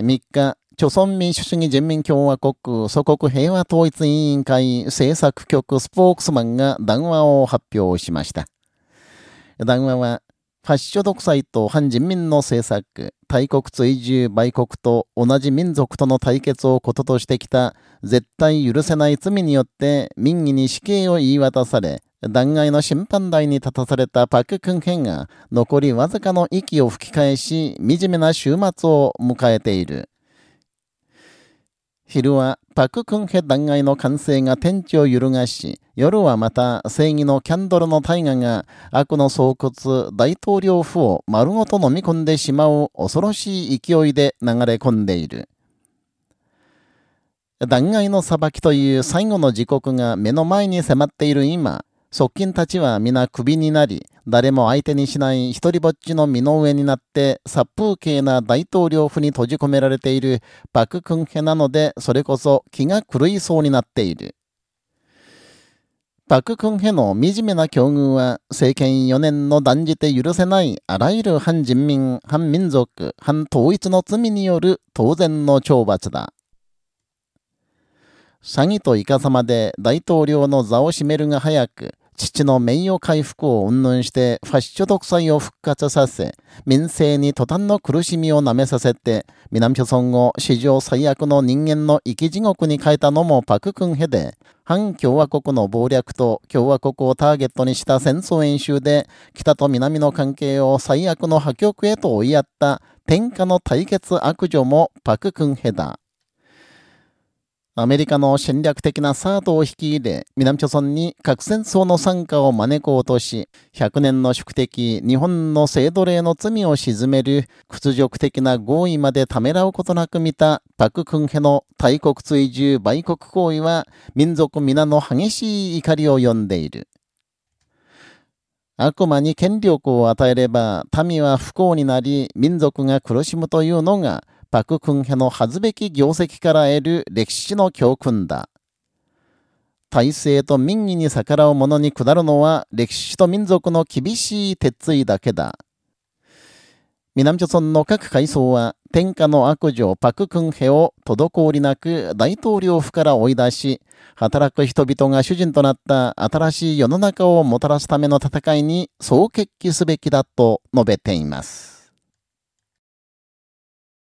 3日、朝鮮民主主義人民共和国祖国平和統一委員会政策局スポークスマンが談話を発表しました。談話は、ファッション独裁と反人民の政策、大国追従売国と同じ民族との対決をこととしてきた絶対許せない罪によって民意に死刑を言い渡され、弾劾の審判台に立たされたパク・クンヘンが残りわずかの息を吹き返し、惨めな週末を迎えている。昼はパククンヘ弾劾の完成が天地を揺るがし、夜はまた正義のキャンドルの大河が悪の巣窟大統領府を丸ごと飲み込んでしまう恐ろしい勢いで流れ込んでいる。弾劾の裁きという最後の時刻が目の前に迫っている今、側近たちは皆首になり、誰も相手にしない一人ぼっちの身の上になって殺風景な大統領府に閉じ込められているパククンヘなので、それこそ気が狂いそうになっている。パククンヘの惨めな境遇は、政権4年の断じて許せないあらゆる反人民、反民族、反統一の罪による当然の懲罰だ。詐欺とイカサマで大統領の座を占めるが早く、父の名誉回復を云々してファッショ独裁を復活させ、民生に途端の苦しみを舐めさせて、南朝村を史上最悪の人間の生き地獄に変えたのもパククンヘで、反共和国の謀略と共和国をターゲットにした戦争演習で、北と南の関係を最悪の破局へと追いやった天下の対決悪女もパククンヘだ。アメリカの戦略的なサードを引き入れ、南朝村に核戦争の参加を招こうとし、100年の宿敵、日本の制度例の罪を鎮める屈辱的な合意までためらうことなく見たパククンヘの大国追従売国行為は、民族皆の激しい怒りを呼んでいる。悪魔に権力を与えれば、民は不幸になり、民族が苦しむというのが、パククンヘの恥ずべき業績から得る歴史の教訓だ。体制と民意に逆らう者に下るのは歴史と民族の厳しい鉄槌だけだ。南朝村の各階層は天下の悪女パククンヘを滞りなく大統領府から追い出し、働く人々が主人となった新しい世の中をもたらすための戦いに総決起すべきだと述べています。